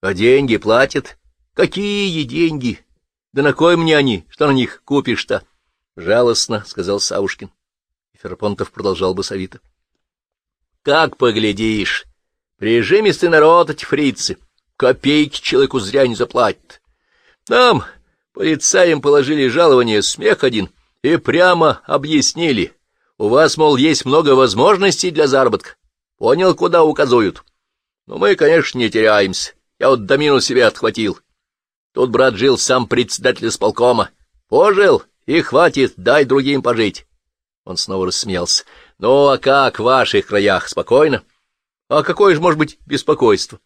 А деньги платят? Какие деньги? Да на кой мне они? Что на них купишь-то? Жалостно, — сказал Савушкин. Ферапонтов продолжал басовито. Как поглядишь, прижимистый народ эти фрицы, копейки человеку зря не заплатят. Нам, полицаям, положили жалование смех один и прямо объяснили. У вас, мол, есть много возможностей для заработка. Понял, куда указуют. Но мы, конечно, не теряемся. Я вот домину себе отхватил. Тут, брат, жил сам председатель исполкома. Пожил, и хватит, дай другим пожить. Он снова рассмеялся. Ну, а как в ваших краях? Спокойно? А какое же может быть беспокойство?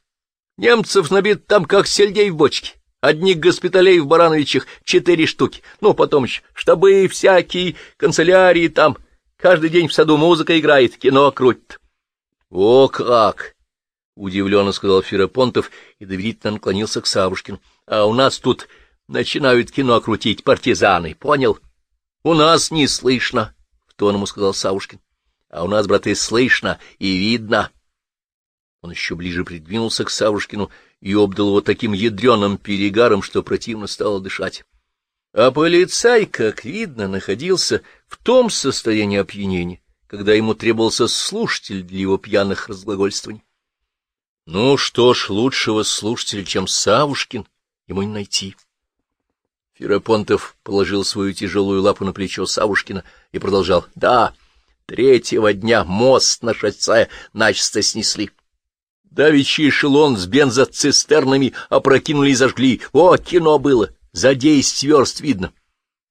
Немцев набит там, как сельдей в бочке. Одних госпиталей в Барановичах четыре штуки. Ну, потом еще штабы всякие, канцелярии там. Каждый день в саду музыка играет, кино крутит. — О как! — удивленно сказал Ферапонтов и доверительно наклонился к Савушкину. — А у нас тут начинают кино крутить партизаны, понял? — У нас не слышно, — в тон ему сказал Савушкин. — А у нас, браты, слышно и видно. Он еще ближе придвинулся к Савушкину и обдал его таким ядреным перегаром, что противно стало дышать. А полицай, как видно, находился в том состоянии опьянения, когда ему требовался слушатель для его пьяных разглагольствований. Ну что ж, лучшего слушателя, чем Савушкин, ему не найти. Ферапонтов положил свою тяжелую лапу на плечо Савушкина и продолжал. — Да, третьего дня мост на шоссе начисто снесли. Давичий эшелон с бензоцистернами опрокинули и зажгли. О, кино было! За десять верст видно.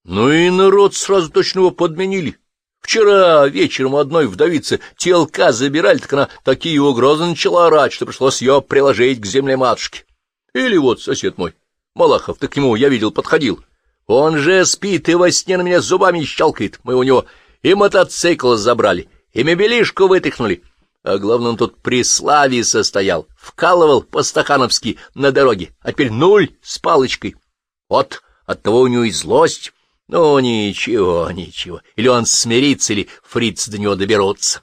Ну и народ сразу точно его подменили. Вчера вечером одной вдовице телка забирали, так она такие угрозы начала орать, что пришлось ее приложить к земле матушки. Или вот сосед мой, Малахов, ты к нему, я видел, подходил. Он же спит и во сне на меня зубами щелкает. Мы у него и мотоцикл забрали, и мебелишку вытряхнули. А главное, он тут при славе состоял, вкалывал по-стахановски на дороге, а теперь нуль с палочкой. Вот оттого у него и злость. Ну, ничего, ничего. Или он смирится, или фриц до него доберутся.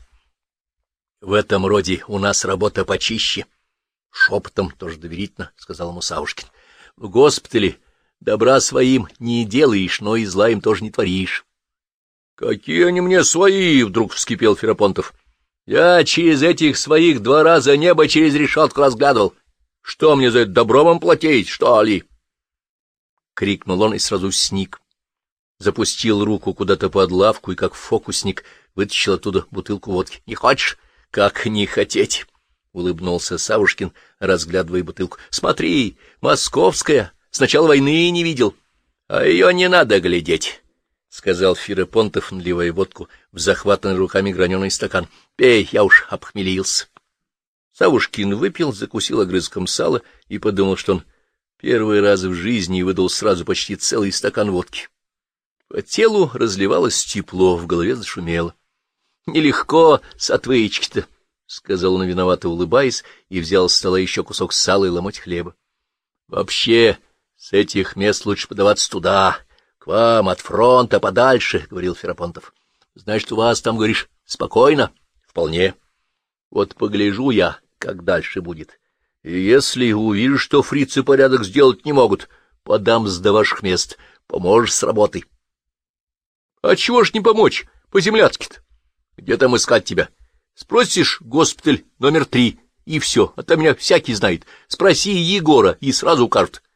В этом роде у нас работа почище. Шепотом, тоже доверительно, — сказал ему Савушкин. В госпитале добра своим не делаешь, но и зла им тоже не творишь. — Какие они мне свои? — вдруг вскипел Ферапонтов. — Я через этих своих два раза небо через решетку разглядывал. Что мне за это добром платить, что ли? — крикнул он и сразу сник запустил руку куда-то под лавку и, как фокусник, вытащил оттуда бутылку водки. — Не хочешь? — Как не хотеть? — улыбнулся Савушкин, разглядывая бутылку. — Смотри, московская, с начала войны не видел. — А ее не надо глядеть, — сказал Ферапонтов, наливая водку в захватанный руками граненый стакан. — Пей, я уж обхмелился. Савушкин выпил, закусил огрызком сала и подумал, что он первый раз в жизни выдал сразу почти целый стакан водки. По телу разливалось тепло, в голове зашумело. — Нелегко с отвычки-то, — сказал он, виновато улыбаясь, и взял с стола еще кусок сала и ломоть хлеба. — Вообще, с этих мест лучше подаваться туда, к вам, от фронта, подальше, — говорил Ферапонтов. — Значит, у вас там, говоришь, спокойно? — Вполне. Вот погляжу я, как дальше будет. И если увижу, что фрицы порядок сделать не могут, подам с до ваших мест, поможешь с работой. — а чего ж не помочь по-земляцки-то? Где там искать тебя? Спросишь госпиталь номер три, и все, а там меня всякий знает. Спроси Егора, и сразу укажут.